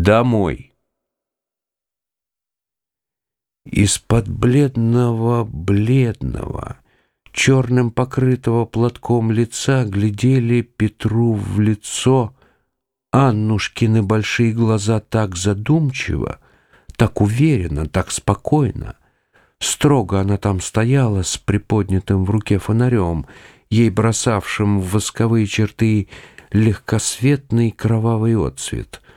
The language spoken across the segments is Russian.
Домой. Из-под бледного-бледного, черным покрытого платком лица глядели Петру в лицо Аннушкины большие глаза так задумчиво, так уверенно, так спокойно. Строго она там стояла с приподнятым в руке фонарем, ей бросавшим в восковые черты легкосветный кровавый отцвет —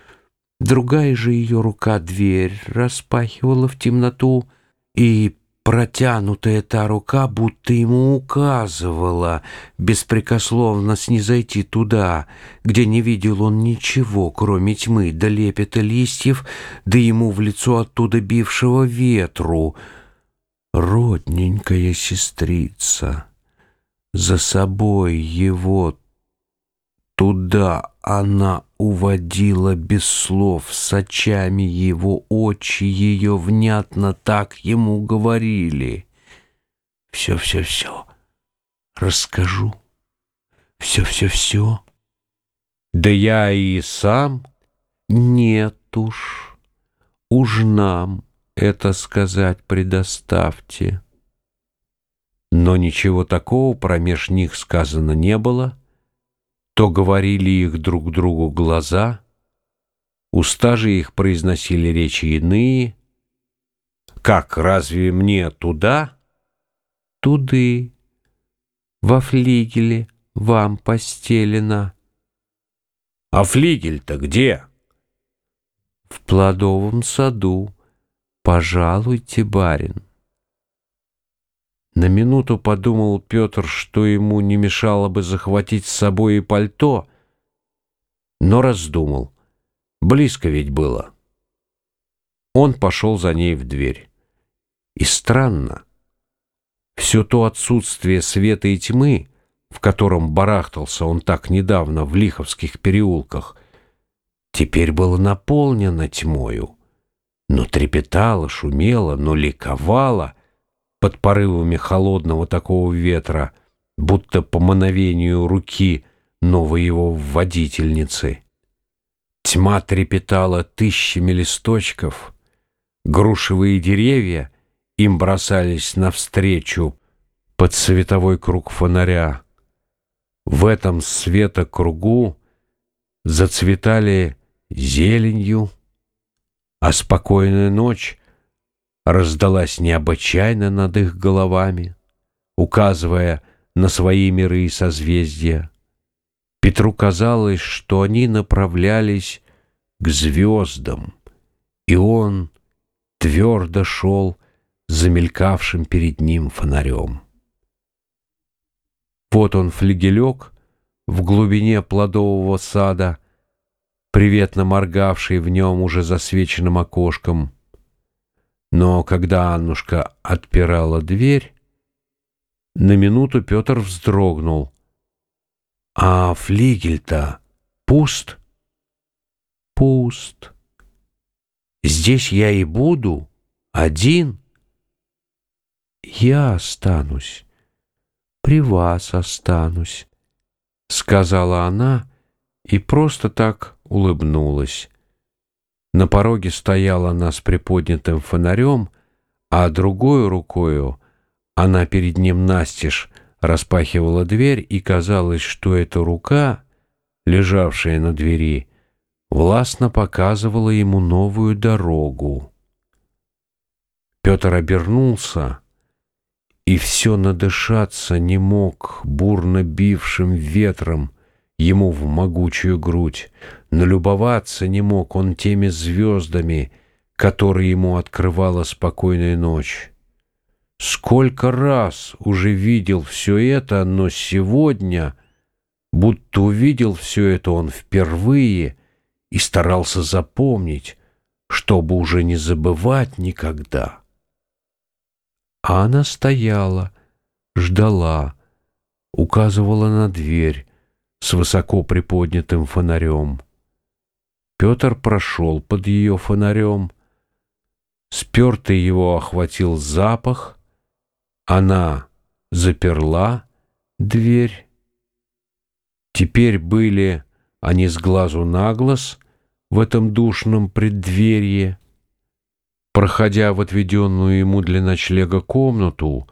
Другая же ее рука дверь распахивала в темноту, и протянутая та рука будто ему указывала беспрекословно снизойти туда, где не видел он ничего, кроме тьмы, да лепета листьев, да ему в лицо оттуда бившего ветру. Родненькая сестрица, за собой его Туда она уводила без слов, с очами его очи ее внятно так ему говорили. Все-все-все расскажу, все-все-все. Да я и сам нет уж, уж нам это сказать предоставьте. Но ничего такого промеж них сказано не было — то говорили их друг другу глаза, уста же их произносили речи иные. Как, разве мне туда? Туды, во флигеле вам постелено. А флигель-то где? В плодовом саду. Пожалуйте, барин. На минуту подумал Петр, что ему не мешало бы захватить с собой и пальто, но раздумал. Близко ведь было. Он пошел за ней в дверь. И странно, все то отсутствие света и тьмы, в котором барахтался он так недавно в Лиховских переулках, теперь было наполнено тьмою, но трепетало, шумело, но ликовало — под порывами холодного такого ветра, будто по мановению руки новой его водительницы. Тьма трепетала тысячами листочков, грушевые деревья им бросались навстречу под световой круг фонаря. В этом светокругу зацветали зеленью, а спокойная ночь раздалась необычайно над их головами, указывая на свои миры и созвездия. Петру казалось, что они направлялись к звездам, и он твердо шел замелькавшим перед ним фонарем. Вот он флигелек в глубине плодового сада, приветно моргавший в нем уже засвеченным окошком — но когда Аннушка отпирала дверь, на минуту Петр вздрогнул. «А флигель-то пуст?» «Пуст. Здесь я и буду, один. Я останусь, при вас останусь», — сказала она и просто так улыбнулась. На пороге стояла она с приподнятым фонарем, а другой рукою она перед ним настежь распахивала дверь, и казалось, что эта рука, лежавшая на двери, властно показывала ему новую дорогу. Петр обернулся и все надышаться не мог бурно бившим ветром, ему в могучую грудь. Налюбоваться не мог он теми звездами, которые ему открывала спокойная ночь. Сколько раз уже видел все это, но сегодня, будто увидел все это он впервые и старался запомнить, чтобы уже не забывать никогда. А она стояла, ждала, указывала на дверь, с высоко приподнятым фонарем. Петр прошел под ее фонарем. Спертый его охватил запах. Она заперла дверь. Теперь были они с глазу на глаз, в этом душном преддверье. Проходя в отведенную ему для ночлега комнату,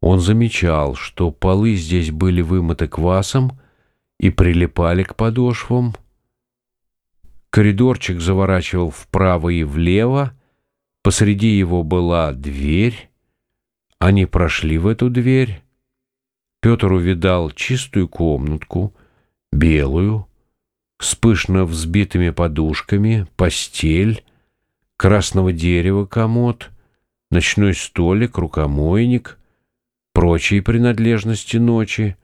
он замечал, что полы здесь были вымыты квасом и прилипали к подошвам. Коридорчик заворачивал вправо и влево, посреди его была дверь. Они прошли в эту дверь. Петр увидал чистую комнатку, белую, с пышно взбитыми подушками, постель, красного дерева комод, ночной столик, рукомойник, прочие принадлежности ночи,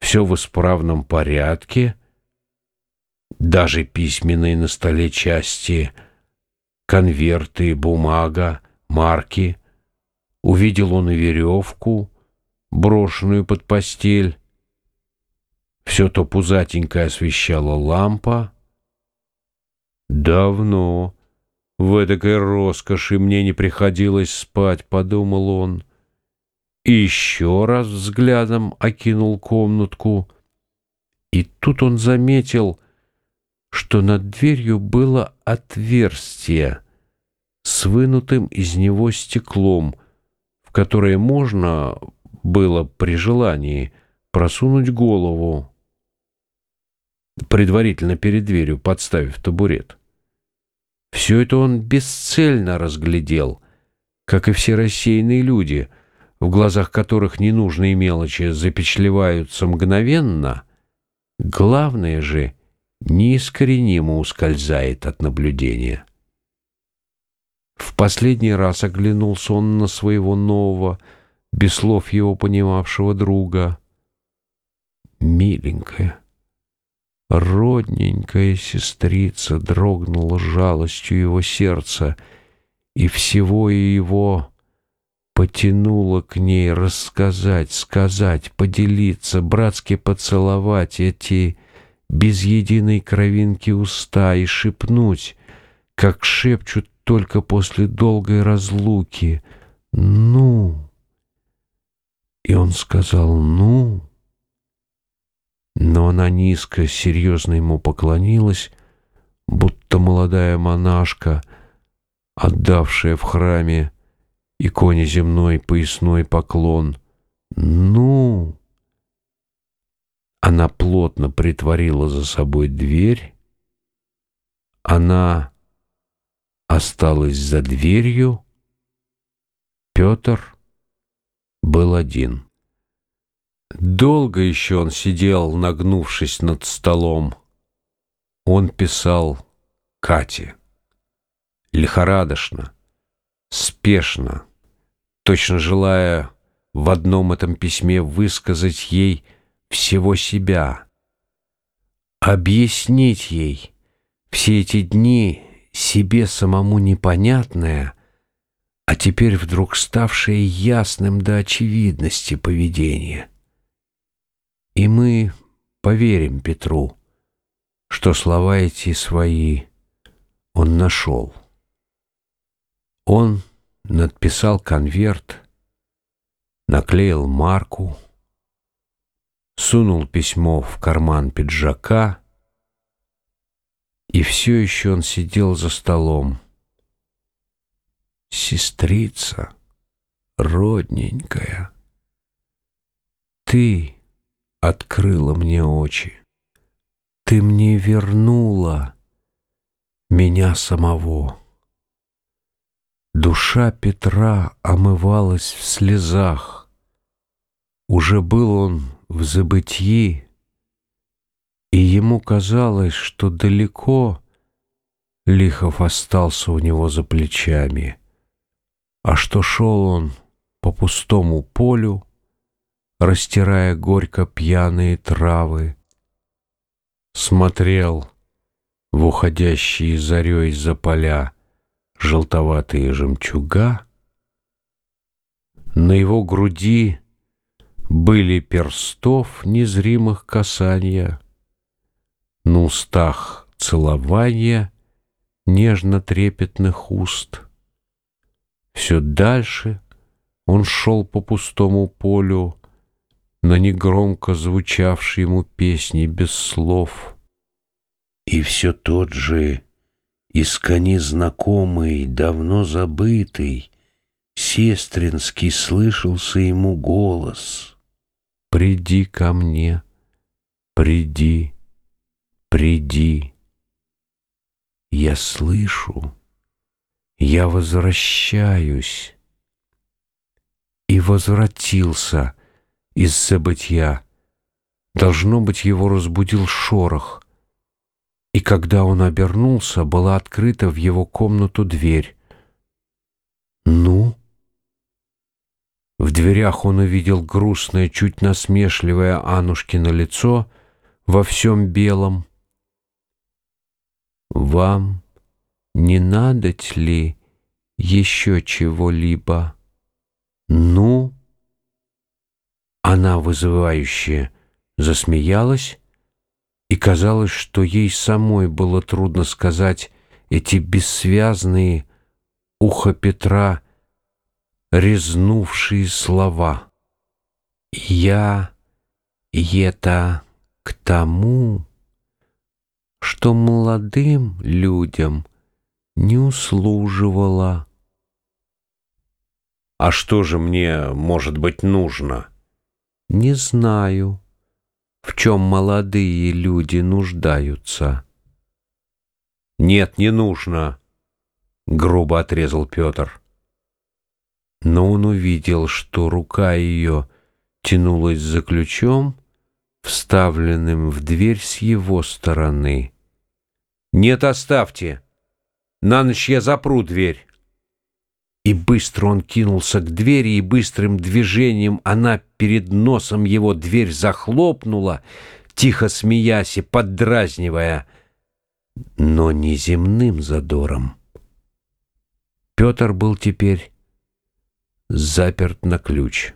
все в исправном порядке, даже письменные на столе части, конверты, бумага, марки. Увидел он и веревку, брошенную под постель, все то пузатенькое освещала лампа. «Давно в этой роскоши мне не приходилось спать», — подумал он. Еще раз взглядом окинул комнатку. И тут он заметил, что над дверью было отверстие с вынутым из него стеклом, в которое можно было при желании просунуть голову предварительно перед дверью подставив табурет. Все это он бесцельно разглядел, как и все рассеянные люди, в глазах которых ненужные мелочи запечатлеваются мгновенно, главное же неискоренимо ускользает от наблюдения. В последний раз оглянулся он на своего нового, без слов его понимавшего друга. «Миленькая» родненькая сестрица дрогнула жалостью его сердца, и всего его потянуло к ней рассказать, сказать, поделиться, братски поцеловать эти без единой кровинки уста и шепнуть, как шепчут только после долгой разлуки «Ну!» И он сказал «Ну!» Но она низко, серьезно ему поклонилась, будто молодая монашка, отдавшая в храме иконе земной поясной поклон. «Ну!» Она плотно притворила за собой дверь. Она осталась за дверью. Петр был один. Долго еще он сидел, нагнувшись над столом. Он писал Кате. Лихорадочно, спешно, точно желая в одном этом письме высказать ей всего себя, объяснить ей все эти дни себе самому непонятное, а теперь вдруг ставшее ясным до очевидности поведение. И мы поверим Петру, что слова эти свои он нашел. Он надписал конверт, наклеил марку, сунул письмо в карман пиджака, и все еще он сидел за столом. Сестрица, родненькая, ты открыла мне очи. Ты мне вернула меня самого. Душа Петра омывалась в слезах. Уже был он в забытии, и ему казалось, что далеко Лихов остался у него за плечами, а что шел он по пустому полю, растирая горько пьяные травы, смотрел в уходящие зарей за поля желтоватые жемчуга, на его груди были перстов незримых касания, на устах целования нежно-трепетных уст. Все дальше он шел по пустому полю, на негромко звучавшей ему песни без слов. И все тот же Искони знакомый, давно забытый, Сестринский слышался ему голос. «Приди ко мне, приди, приди». Я слышу, я возвращаюсь. И возвратился из забытья. Должно быть, его разбудил шорох. И когда он обернулся, была открыта в его комнату дверь. «Ну?» В дверях он увидел грустное, чуть насмешливое Анушкино лицо во всем белом. «Вам не надо ли еще чего-либо?» «Ну?» Она вызывающе засмеялась, и казалось, что ей самой было трудно сказать эти бессвязные ухо Петра резнувшие слова. «Я это к тому, что молодым людям не услуживала». «А что же мне, может быть, нужно?» «Не знаю, чем молодые люди нуждаются». «Нет, не нужно», — грубо отрезал Петр но он увидел, что рука ее тянулась за ключом, вставленным в дверь с его стороны. «Нет, оставьте! На ночь я запру дверь!» И быстро он кинулся к двери, и быстрым движением она перед носом его дверь захлопнула, тихо смеясь и поддразнивая, но неземным задором. Петр был теперь заперт на ключ.